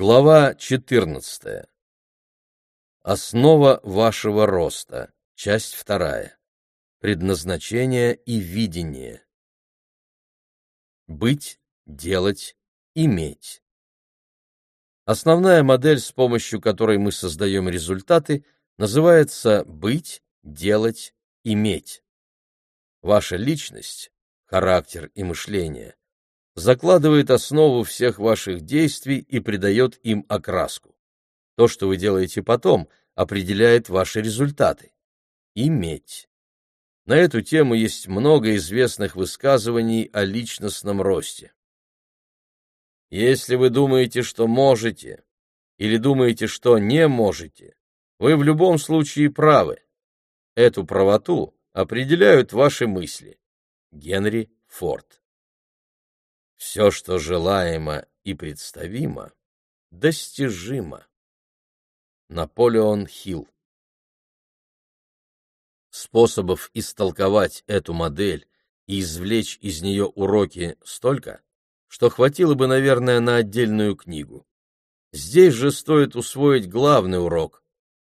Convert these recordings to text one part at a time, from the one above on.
Глава 14. Основа вашего роста. Часть вторая. Предназначение и видение. Быть, делать, иметь. Основная модель, с помощью которой мы создаем результаты, называется «быть, делать, иметь». Ваша личность, характер и мышление закладывает основу всех ваших действий и придает им окраску. То, что вы делаете потом, определяет ваши результаты. Иметь. На эту тему есть много известных высказываний о личностном росте. Если вы думаете, что можете, или думаете, что не можете, вы в любом случае правы. Эту правоту определяют ваши мысли. Генри Форд все, что желаемо и представимо, достижимо. Наполеон Хилл Способов истолковать эту модель и извлечь из нее уроки столько, что хватило бы, наверное, на отдельную книгу. Здесь же стоит усвоить главный урок.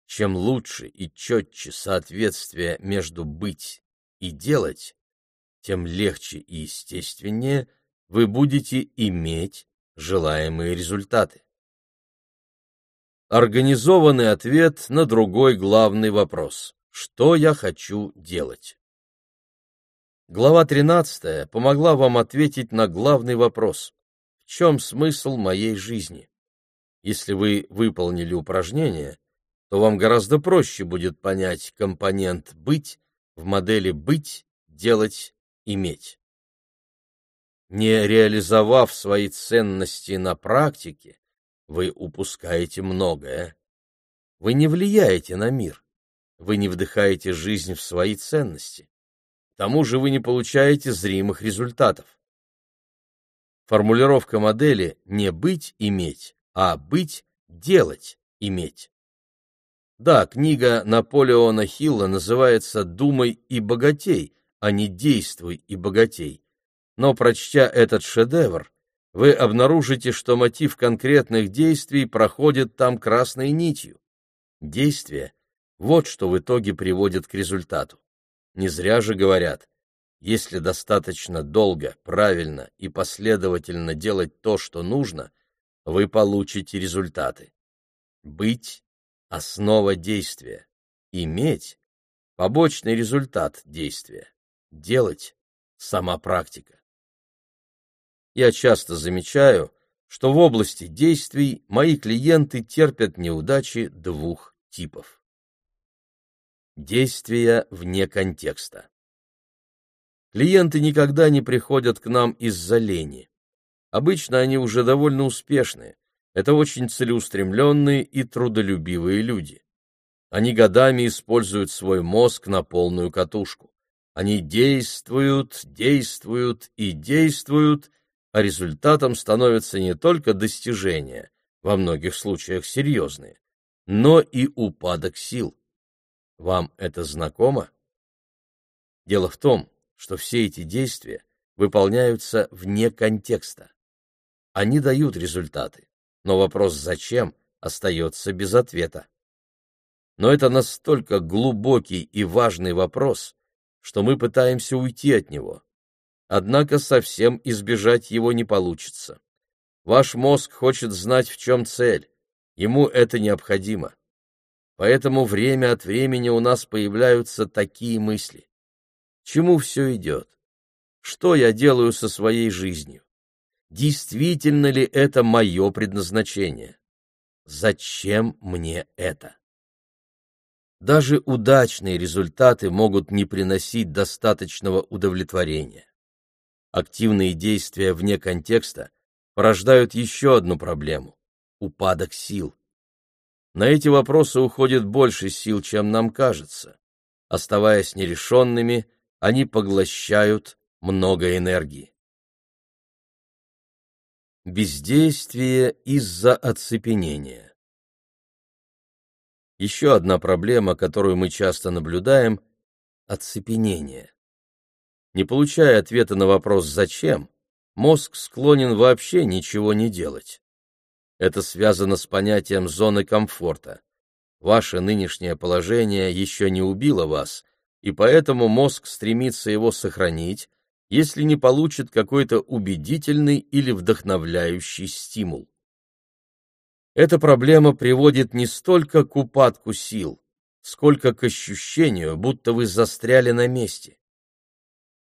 Чем лучше и четче соответствие между быть и делать, тем легче и естественнее – вы будете иметь желаемые результаты. Организованный ответ на другой главный вопрос. Что я хочу делать? Глава 13 помогла вам ответить на главный вопрос. В чем смысл моей жизни? Если вы выполнили упражнение, то вам гораздо проще будет понять компонент «быть» в модели «быть», «делать», «иметь» не реализовав свои ценности на практике, вы упускаете многое. Вы не влияете на мир, вы не вдыхаете жизнь в свои ценности. К тому же вы не получаете зримых результатов. Формулировка модели не быть иметь, а быть делать иметь. Да, книга Наполеона Хилла называется «Думай и богатей», а не «Действуй и богатей», но, прочтя этот шедевр, вы обнаружите, что мотив конкретных действий проходит там красной нитью. Действие — вот что в итоге приводит к результату. Не зря же говорят, если достаточно долго, правильно и последовательно делать то, что нужно, вы получите результаты. Быть — основа действия. Иметь — побочный результат действия. Делать — сама практика я часто замечаю, что в области действий мои клиенты терпят неудачи двух типов. Действия вне контекста. Клиенты никогда не приходят к нам из-за лени. Обычно они уже довольно успешны. Это очень целеустремленные и трудолюбивые люди. Они годами используют свой мозг на полную катушку. Они действуют, действуют и действуют, а результатом становятся не только достижения, во многих случаях серьезные, но и упадок сил. Вам это знакомо? Дело в том, что все эти действия выполняются вне контекста. Они дают результаты, но вопрос «зачем?» остается без ответа. Но это настолько глубокий и важный вопрос, что мы пытаемся уйти от него. Однако совсем избежать его не получится. Ваш мозг хочет знать, в чем цель. Ему это необходимо. Поэтому время от времени у нас появляются такие мысли. Чему все идет? Что я делаю со своей жизнью? Действительно ли это мое предназначение? Зачем мне это? Даже удачные результаты могут не приносить достаточного удовлетворения активные действия вне контекста порождают еще одну проблему – упадок сил. На эти вопросы уходит больше сил, чем нам кажется. Оставаясь нерешенными, они поглощают много энергии. Бездействие из-за оцепенения. Еще одна проблема, которую мы часто наблюдаем – оцепенение. Не получая ответа на вопрос «зачем?», мозг склонен вообще ничего не делать. Это связано с понятием зоны комфорта. Ваше нынешнее положение еще не убило вас, и поэтому мозг стремится его сохранить, если не получит какой-то убедительный или вдохновляющий стимул. Эта проблема приводит не столько к упадку сил, сколько к ощущению, будто вы застряли на месте.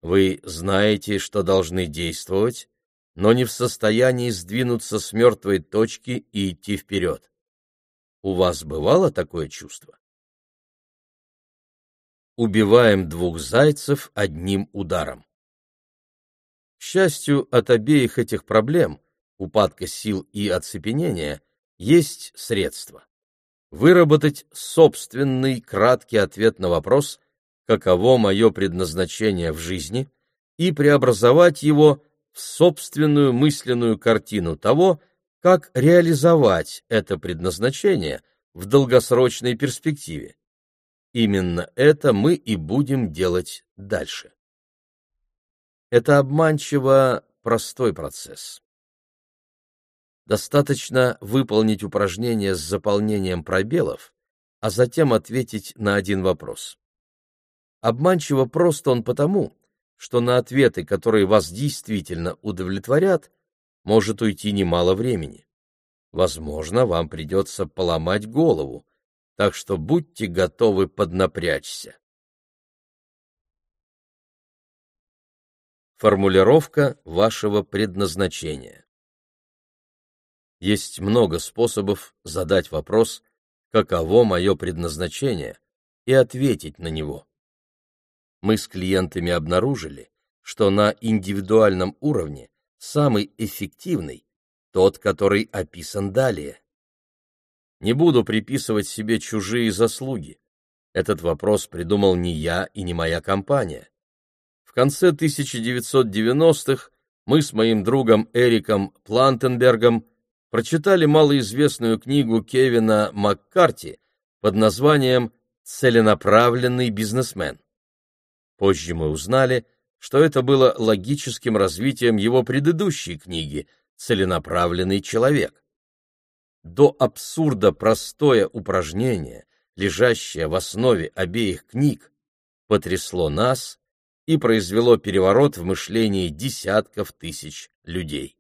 Вы знаете, что должны действовать, но не в состоянии сдвинуться с мертвой точки и идти вперед. У вас бывало такое чувство? Убиваем двух зайцев одним ударом. К счастью, от обеих этих проблем, упадка сил и оцепенения, есть средства. Выработать собственный краткий ответ на вопрос «Каково мое предназначение в жизни?» и преобразовать его в собственную мысленную картину того, как реализовать это предназначение в долгосрочной перспективе. Именно это мы и будем делать дальше. Это обманчиво простой процесс. Достаточно выполнить упражнение с заполнением пробелов, а затем ответить на один вопрос. Обманчиво прост он потому, что на ответы, которые вас действительно удовлетворят, может уйти немало времени. Возможно, вам придется поломать голову, так что будьте готовы поднапрячься. Формулировка вашего предназначения есть много способов задать вопрос «каково мое предназначение?» и ответить на него. Мы с клиентами обнаружили, что на индивидуальном уровне самый эффективный тот, который описан далее. Не буду приписывать себе чужие заслуги. Этот вопрос придумал не я и не моя компания. В конце 1990-х мы с моим другом Эриком Плантенбергом прочитали малоизвестную книгу Кевина Маккарти под названием «Целенаправленный бизнесмен». Позже мы узнали, что это было логическим развитием его предыдущей книги «Целенаправленный человек». До абсурда простое упражнение, лежащее в основе обеих книг, потрясло нас и произвело переворот в мышлении десятков тысяч людей.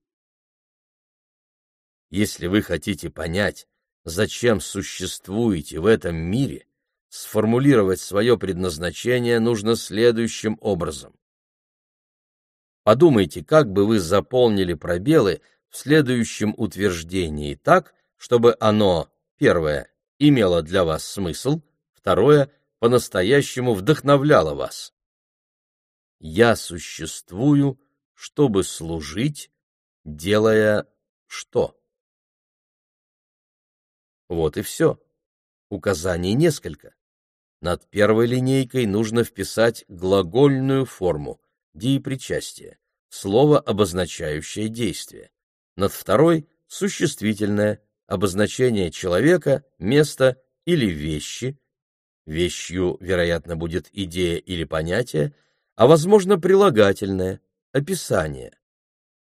Если вы хотите понять, зачем существуете в этом мире, сформулировать свое предназначение нужно следующим образом. Подумайте, как бы вы заполнили пробелы в следующем утверждении так, чтобы оно, первое, имело для вас смысл, второе, по-настоящему вдохновляло вас. Я существую, чтобы служить, делая что? Вот и все. Указаний несколько. Над первой линейкой нужно вписать глагольную форму, деепричастие, слово, обозначающее действие. Над второй — существительное, обозначение человека, места или вещи. Вещью, вероятно, будет идея или понятие, а, возможно, прилагательное, описание.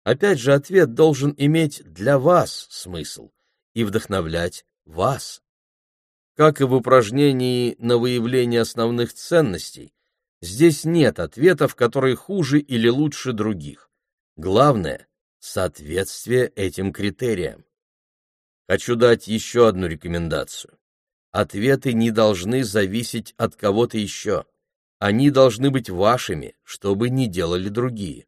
Опять же, ответ должен иметь для вас смысл и вдохновлять вас. Как и в упражнении на выявление основных ценностей, здесь нет ответов, которые хуже или лучше других. Главное — соответствие этим критериям. Хочу дать еще одну рекомендацию. Ответы не должны зависеть от кого-то еще. Они должны быть вашими, что бы ни делали другие.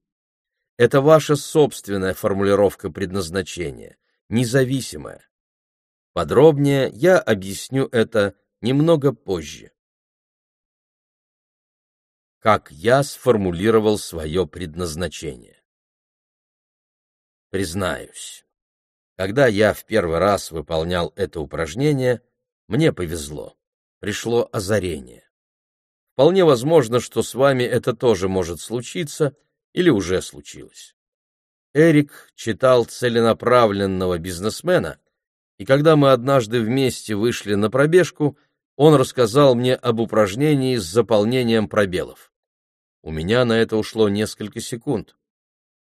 Это ваша собственная формулировка предназначения, независимая. Подробнее я объясню это немного позже. Как я сформулировал свое предназначение? Признаюсь, когда я в первый раз выполнял это упражнение, мне повезло, пришло озарение. Вполне возможно, что с вами это тоже может случиться или уже случилось. Эрик читал целенаправленного бизнесмена и когда мы однажды вместе вышли на пробежку, он рассказал мне об упражнении с заполнением пробелов. У меня на это ушло несколько секунд.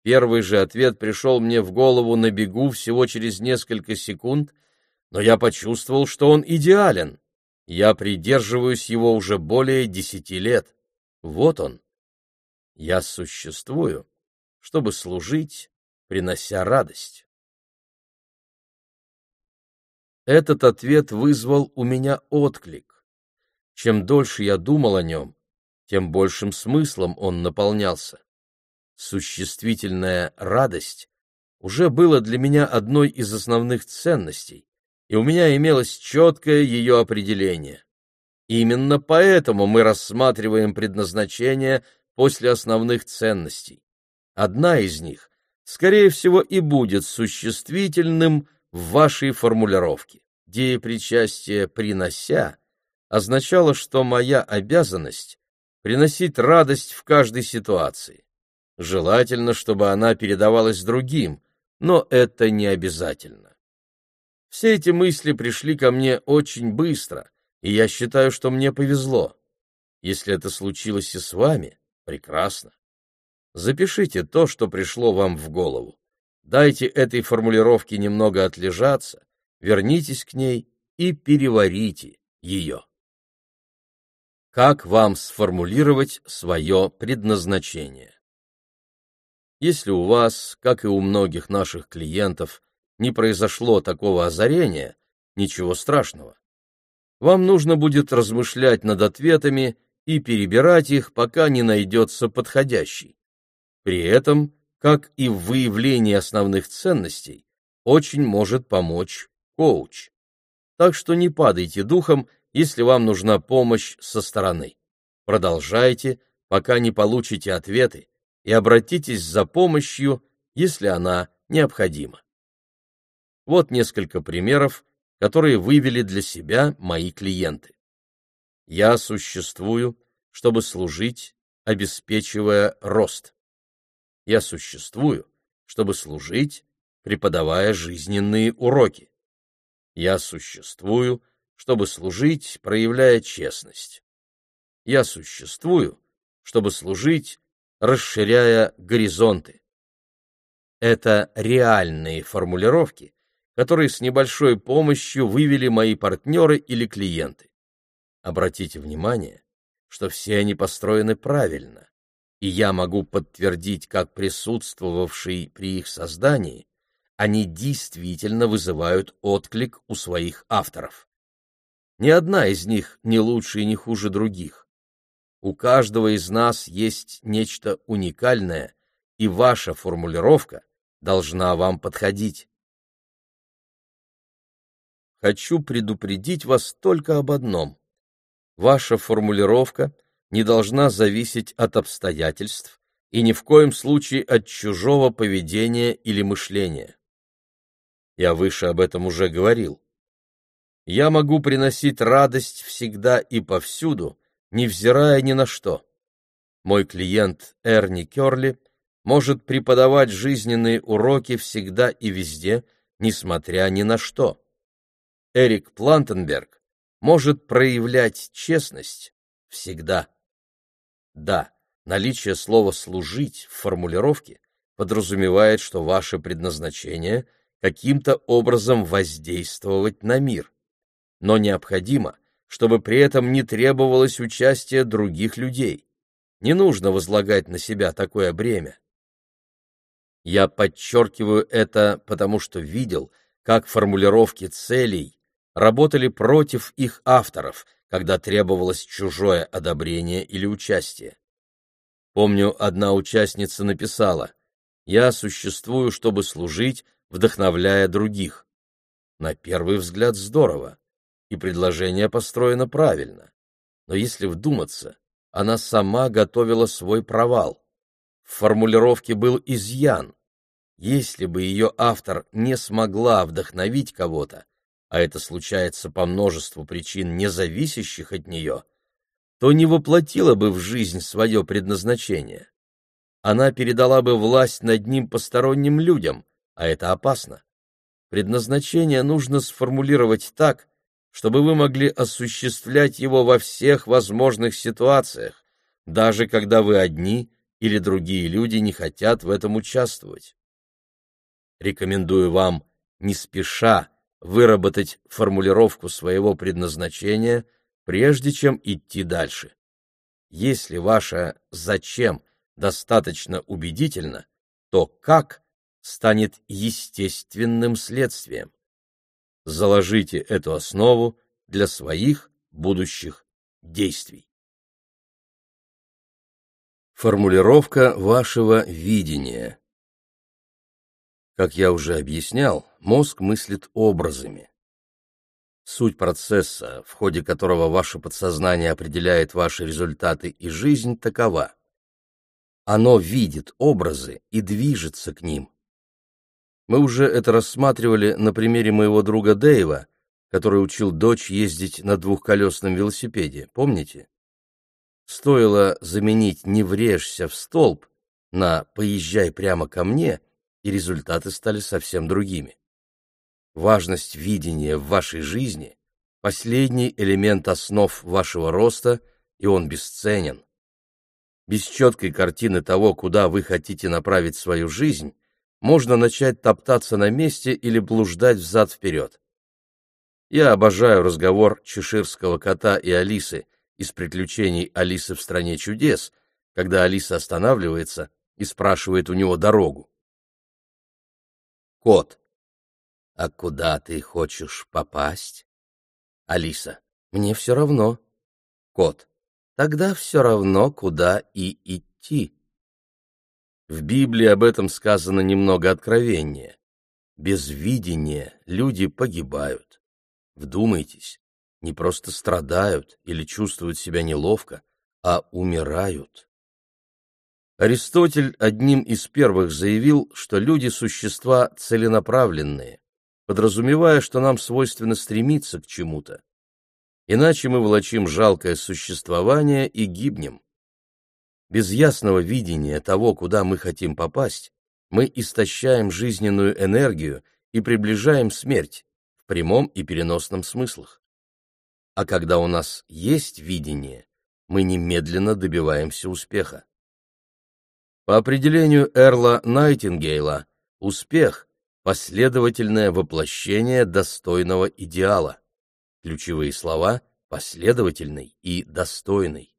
Первый же ответ пришел мне в голову на бегу всего через несколько секунд, но я почувствовал, что он идеален. Я придерживаюсь его уже более десяти лет. Вот он. Я существую, чтобы служить, принося радость. Этот ответ вызвал у меня отклик. Чем дольше я думал о нем, тем большим смыслом он наполнялся. Существительная радость уже было для меня одной из основных ценностей, и у меня имелось четкое ее определение. Именно поэтому мы рассматриваем предназначение после основных ценностей. Одна из них, скорее всего, и будет существительным в вашей формулировке. Деепричастие «принося» означало, что моя обязанность — приносить радость в каждой ситуации. Желательно, чтобы она передавалась другим, но это не обязательно. Все эти мысли пришли ко мне очень быстро, и я считаю, что мне повезло. Если это случилось и с вами, прекрасно. Запишите то, что пришло вам в голову. Дайте этой формулировке немного отлежаться, вернитесь к ней и переварите ее. Как вам сформулировать свое предназначение? Если у вас, как и у многих наших клиентов, не произошло такого озарения, ничего страшного. Вам нужно будет размышлять над ответами и перебирать их, пока не найдется подходящий. При этом, как и в выявлении основных ценностей, очень может помочь коуч. Так что не падайте духом, если вам нужна помощь со стороны. Продолжайте, пока не получите ответы, и обратитесь за помощью, если она необходима. Вот несколько примеров, которые вывели для себя мои клиенты. Я существую, чтобы служить, обеспечивая рост. Я существую, чтобы служить, преподавая жизненные уроки. Я существую, чтобы служить, проявляя честность. Я существую, чтобы служить, расширяя горизонты. Это реальные формулировки, которые с небольшой помощью вывели мои партнеры или клиенты. Обратите внимание, что все они построены правильно, и я могу подтвердить, как присутствовавший при их создании, они действительно вызывают отклик у своих авторов. Ни одна из них не лучше и не хуже других. У каждого из нас есть нечто уникальное, и ваша формулировка должна вам подходить. Хочу предупредить вас только об одном. Ваша формулировка не должна зависеть от обстоятельств и ни в коем случае от чужого поведения или мышления. Я выше об этом уже говорил. Я могу приносить радость всегда и повсюду, невзирая ни на что. Мой клиент Эрни Керли может преподавать жизненные уроки всегда и везде, несмотря ни на что. Эрик Плантенберг может проявлять честность всегда. Да, наличие слова «служить» в формулировке подразумевает, что ваше предназначение — каким-то образом воздействовать на мир. Но необходимо, чтобы при этом не требовалось участия других людей. Не нужно возлагать на себя такое бремя. Я подчеркиваю это, потому что видел, как формулировки целей работали против их авторов, когда требовалось чужое одобрение или участие. Помню, одна участница написала «Я существую, чтобы служить, вдохновляя других. На первый взгляд здорово, и предложение построено правильно. Но если вдуматься, она сама готовила свой провал. В формулировке был изъян. Если бы ее автор не смогла вдохновить кого-то, а это случается по множеству причин, не зависящих от нее, то не воплотила бы в жизнь свое предназначение. Она передала бы власть над ним посторонним людям, а это опасно. Предназначение нужно сформулировать так, чтобы вы могли осуществлять его во всех возможных ситуациях, даже когда вы одни или другие люди не хотят в этом участвовать. Рекомендую вам не спеша выработать формулировку своего предназначения, прежде чем идти дальше. Если ваше «зачем» достаточно убедительно, то «как» станет естественным следствием. Заложите эту основу для своих будущих действий. Формулировка вашего видения Как я уже объяснял, мозг мыслит образами. Суть процесса, в ходе которого ваше подсознание определяет ваши результаты и жизнь, такова. Оно видит образы и движется к ним. Мы уже это рассматривали на примере моего друга Дэйва, который учил дочь ездить на двухколесном велосипеде, помните? Стоило заменить «не врежься в столб» на «поезжай прямо ко мне», и результаты стали совсем другими. Важность видения в вашей жизни – последний элемент основ вашего роста, и он бесценен. Без четкой картины того, куда вы хотите направить свою жизнь, можно начать топтаться на месте или блуждать взад-вперед. Я обожаю разговор чеширского кота и Алисы из приключений Алисы в стране чудес, когда Алиса останавливается и спрашивает у него дорогу. Кот. А куда ты хочешь попасть? Алиса. Мне все равно. Кот. Тогда все равно, куда и идти. В Библии об этом сказано немного откровеннее. Без видения люди погибают. Вдумайтесь, не просто страдают или чувствуют себя неловко, а умирают. Аристотель одним из первых заявил, что люди – существа целенаправленные, подразумевая, что нам свойственно стремиться к чему-то. Иначе мы влачим жалкое существование и гибнем. Без ясного видения того, куда мы хотим попасть, мы истощаем жизненную энергию и приближаем смерть в прямом и переносном смыслах. А когда у нас есть видение, мы немедленно добиваемся успеха. По определению Эрла Найтингейла, успех – последовательное воплощение достойного идеала. Ключевые слова – последовательный и достойный.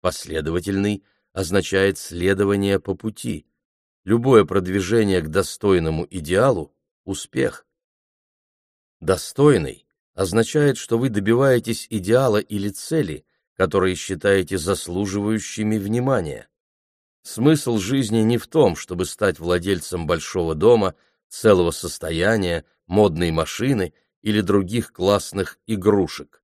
Последовательный – означает следование по пути. Любое продвижение к достойному идеалу – успех. Достойный означает, что вы добиваетесь идеала или цели, которые считаете заслуживающими внимания. Смысл жизни не в том, чтобы стать владельцем большого дома, целого состояния, модной машины или других классных игрушек.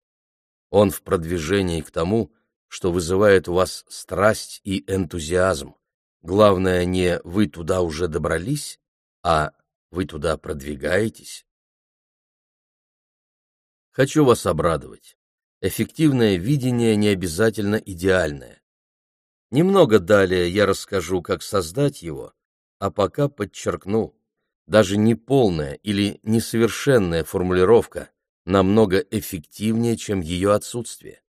Он в продвижении к тому, что вызывает у вас страсть и энтузиазм. Главное не вы туда уже добрались, а вы туда продвигаетесь. Хочу вас обрадовать. Эффективное видение не обязательно идеальное. Немного далее я расскажу, как создать его, а пока подчеркну, даже неполная или несовершенная формулировка намного эффективнее, чем ее отсутствие.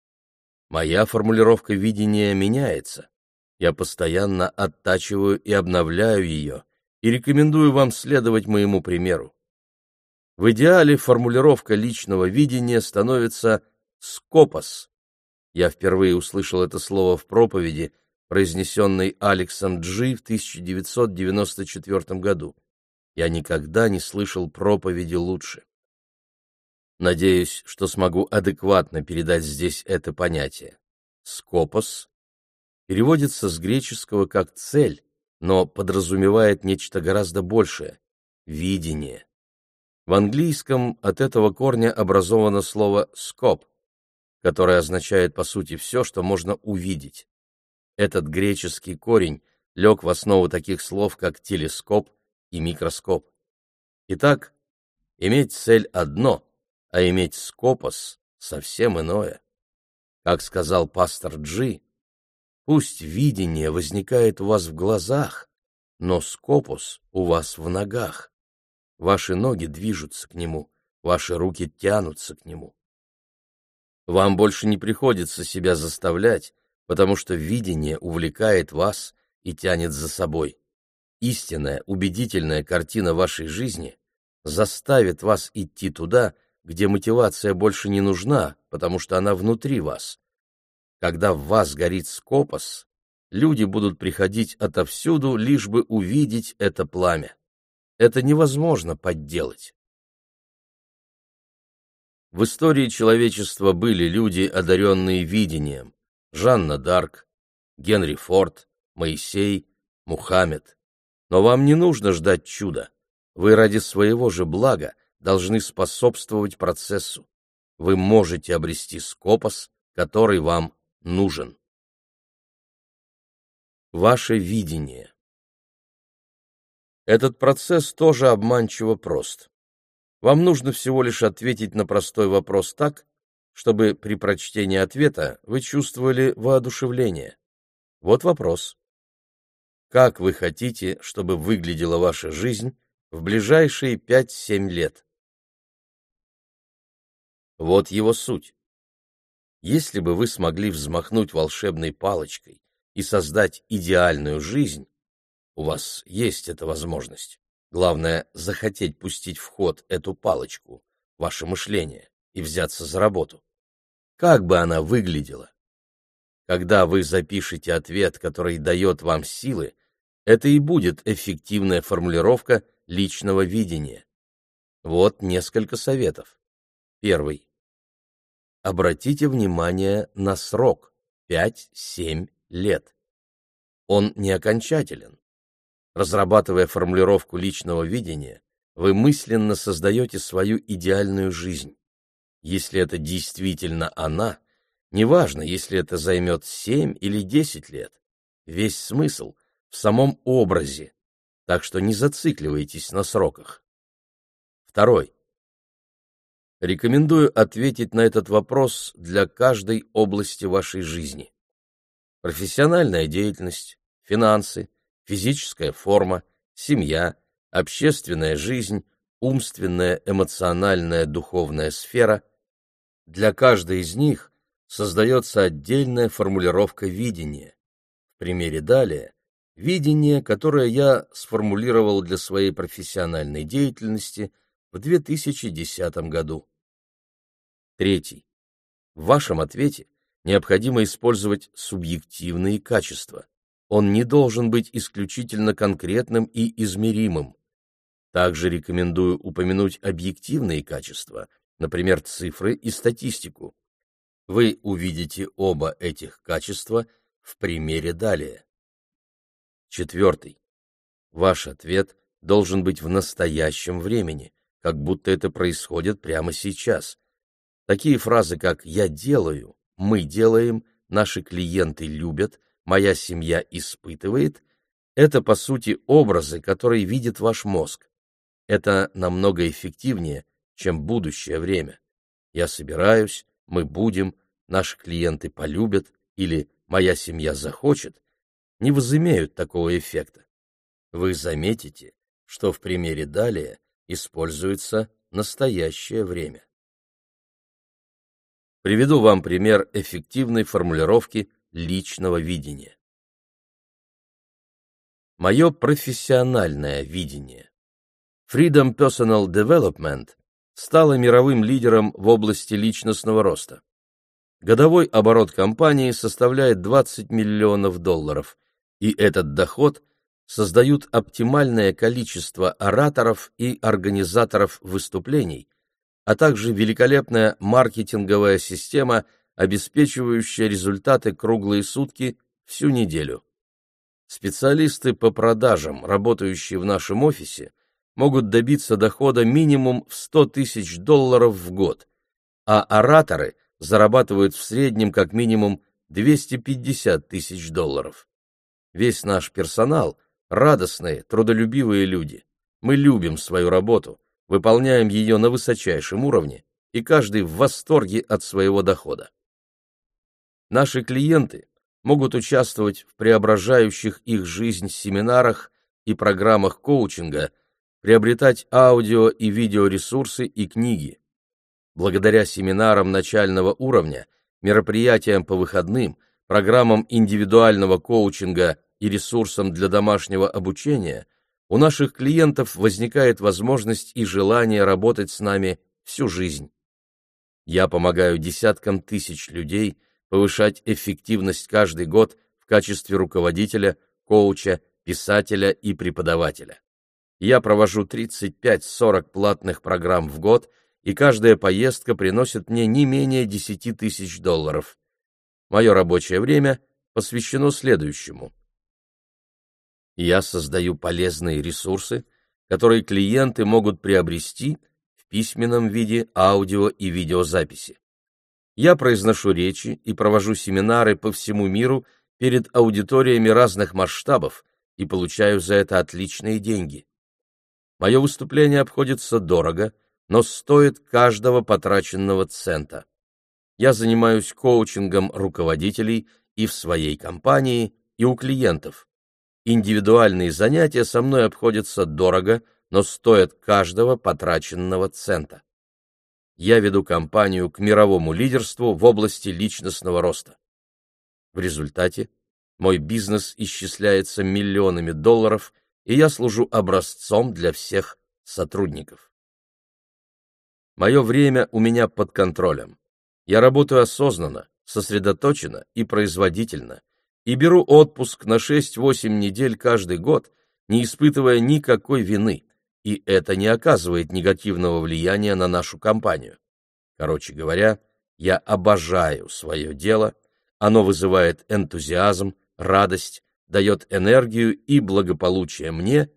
Моя формулировка видения меняется. Я постоянно оттачиваю и обновляю ее, и рекомендую вам следовать моему примеру. В идеале формулировка личного видения становится «скопос». Я впервые услышал это слово в проповеди, произнесенной Алексом Джи в 1994 году. Я никогда не слышал проповеди лучше. Надеюсь, что смогу адекватно передать здесь это понятие. Скопос переводится с греческого как «цель», но подразумевает нечто гораздо большее — видение. В английском от этого корня образовано слово «скоп», которое означает по сути все, что можно увидеть. Этот греческий корень лег в основу таких слов, как телескоп и микроскоп. Итак, иметь цель одно — а иметь скопос — совсем иное. Как сказал пастор Джи, пусть видение возникает у вас в глазах, но скопус у вас в ногах. Ваши ноги движутся к нему, ваши руки тянутся к нему. Вам больше не приходится себя заставлять, потому что видение увлекает вас и тянет за собой. Истинная, убедительная картина вашей жизни заставит вас идти туда, где мотивация больше не нужна, потому что она внутри вас. Когда в вас горит скопос, люди будут приходить отовсюду, лишь бы увидеть это пламя. Это невозможно подделать. В истории человечества были люди, одаренные видением. Жанна Дарк, Генри Форд, Моисей, Мухаммед. Но вам не нужно ждать чуда. Вы ради своего же блага должны способствовать процессу. Вы можете обрести скопос, который вам нужен. Ваше видение Этот процесс тоже обманчиво прост. Вам нужно всего лишь ответить на простой вопрос так, чтобы при прочтении ответа вы чувствовали воодушевление. Вот вопрос. Как вы хотите, чтобы выглядела ваша жизнь в ближайшие 5-7 лет? Вот его суть. Если бы вы смогли взмахнуть волшебной палочкой и создать идеальную жизнь, у вас есть эта возможность. Главное — захотеть пустить в ход эту палочку, ваше мышление, и взяться за работу. Как бы она выглядела? Когда вы запишете ответ, который дает вам силы, это и будет эффективная формулировка личного видения. Вот несколько советов. Первый. Обратите внимание на срок — 5-7 лет. Он не окончателен. Разрабатывая формулировку личного видения, вы мысленно создаете свою идеальную жизнь. Если это действительно она, неважно, если это займет 7 или 10 лет, весь смысл в самом образе, так что не зацикливайтесь на сроках. Второй. Рекомендую ответить на этот вопрос для каждой области вашей жизни. Профессиональная деятельность, финансы, физическая форма, семья, общественная жизнь, умственная, эмоциональная, духовная сфера. Для каждой из них создается отдельная формулировка видения. В примере далее – видение, которое я сформулировал для своей профессиональной деятельности в 2010 году. Третий. В вашем ответе необходимо использовать субъективные качества он не должен быть исключительно конкретным и измеримым. Также рекомендую упомянуть объективные качества, например, цифры и статистику. Вы увидите оба этих качества в примере далее. Четвертый. Ваш ответ должен быть в настоящем времени, как будто это происходит прямо сейчас. Такие фразы, как «я делаю», «мы делаем», «наши клиенты любят», моя семья испытывает, это, по сути, образы, которые видит ваш мозг. Это намного эффективнее, чем будущее время. Я собираюсь, мы будем, наши клиенты полюбят или моя семья захочет, не возымеют такого эффекта. Вы заметите, что в примере далее используется настоящее время. Приведу вам пример эффективной формулировки личного видения. Мое профессиональное видение. Freedom Personal Development стала мировым лидером в области личностного роста. Годовой оборот компании составляет 20 миллионов долларов, и этот доход создают оптимальное количество ораторов и организаторов выступлений, а также великолепная маркетинговая система – обеспечивающая результаты круглые сутки всю неделю. Специалисты по продажам, работающие в нашем офисе, могут добиться дохода минимум в 100 тысяч долларов в год, а ораторы зарабатывают в среднем как минимум 250 тысяч долларов. Весь наш персонал – радостные, трудолюбивые люди. Мы любим свою работу, выполняем ее на высочайшем уровне, и каждый в восторге от своего дохода. Наши клиенты могут участвовать в преображающих их жизнь семинарах и программах коучинга, приобретать аудио и видеоресурсы и книги. Благодаря семинарам начального уровня, мероприятиям по выходным, программам индивидуального коучинга и ресурсам для домашнего обучения, у наших клиентов возникает возможность и желание работать с нами всю жизнь. Я помогаю десяткам тысяч людей повышать эффективность каждый год в качестве руководителя, коуча, писателя и преподавателя. Я провожу 35-40 платных программ в год, и каждая поездка приносит мне не менее 10 тысяч долларов. Мое рабочее время посвящено следующему. Я создаю полезные ресурсы, которые клиенты могут приобрести – письменном виде, аудио и видеозаписи. Я произношу речи и провожу семинары по всему миру перед аудиториями разных масштабов и получаю за это отличные деньги. Мое выступление обходится дорого, но стоит каждого потраченного цента. Я занимаюсь коучингом руководителей и в своей компании, и у клиентов. Индивидуальные занятия со мной обходятся дорого, но стоят каждого потраченного цента. Я веду компанию к мировому лидерству в области личностного роста. В результате мой бизнес исчисляется миллионами долларов, и я служу образцом для всех сотрудников. Мое время у меня под контролем. Я работаю осознанно, сосредоточенно и производительно, и беру отпуск на 6-8 недель каждый год, не испытывая никакой вины, и это не оказывает негативного влияния на нашу компанию. Короче говоря, я обожаю свое дело, оно вызывает энтузиазм, радость, дает энергию и благополучие мне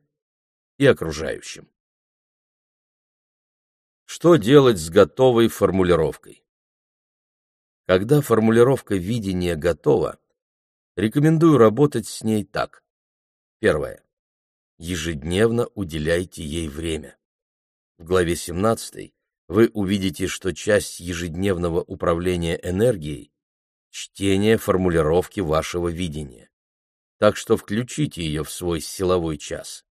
и окружающим. Что делать с готовой формулировкой? Когда формулировка видения готова, рекомендую работать с ней так. Первое ежедневно уделяйте ей время. В главе 17 вы увидите, что часть ежедневного управления энергией – чтение формулировки вашего видения. Так что включите ее в свой силовой час.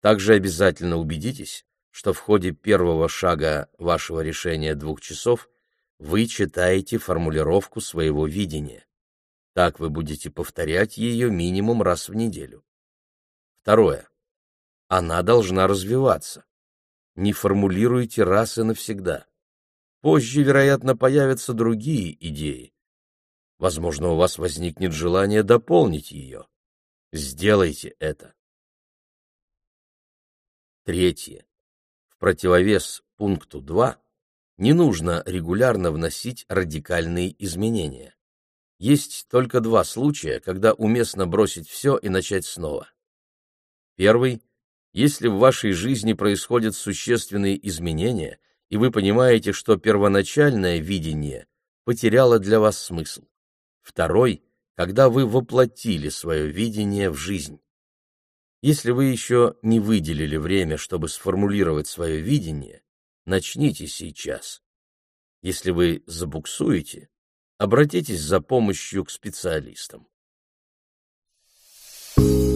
Также обязательно убедитесь, что в ходе первого шага вашего решения двух часов вы читаете формулировку своего видения. Так вы будете повторять ее минимум раз в неделю. Второе. Она должна развиваться. Не формулируйте раз и навсегда. Позже, вероятно, появятся другие идеи. Возможно, у вас возникнет желание дополнить ее. Сделайте это. Третье. В противовес пункту 2 не нужно регулярно вносить радикальные изменения. Есть только два случая, когда уместно бросить все и начать снова. Первый – если в вашей жизни происходят существенные изменения, и вы понимаете, что первоначальное видение потеряло для вас смысл второй — когда вы воплотили свое видение в жизнь. Если вы еще не выделили время, чтобы сформулировать свое видение, начните сейчас. Если вы забуксуете, обратитесь за помощью к специалистам. Thank you.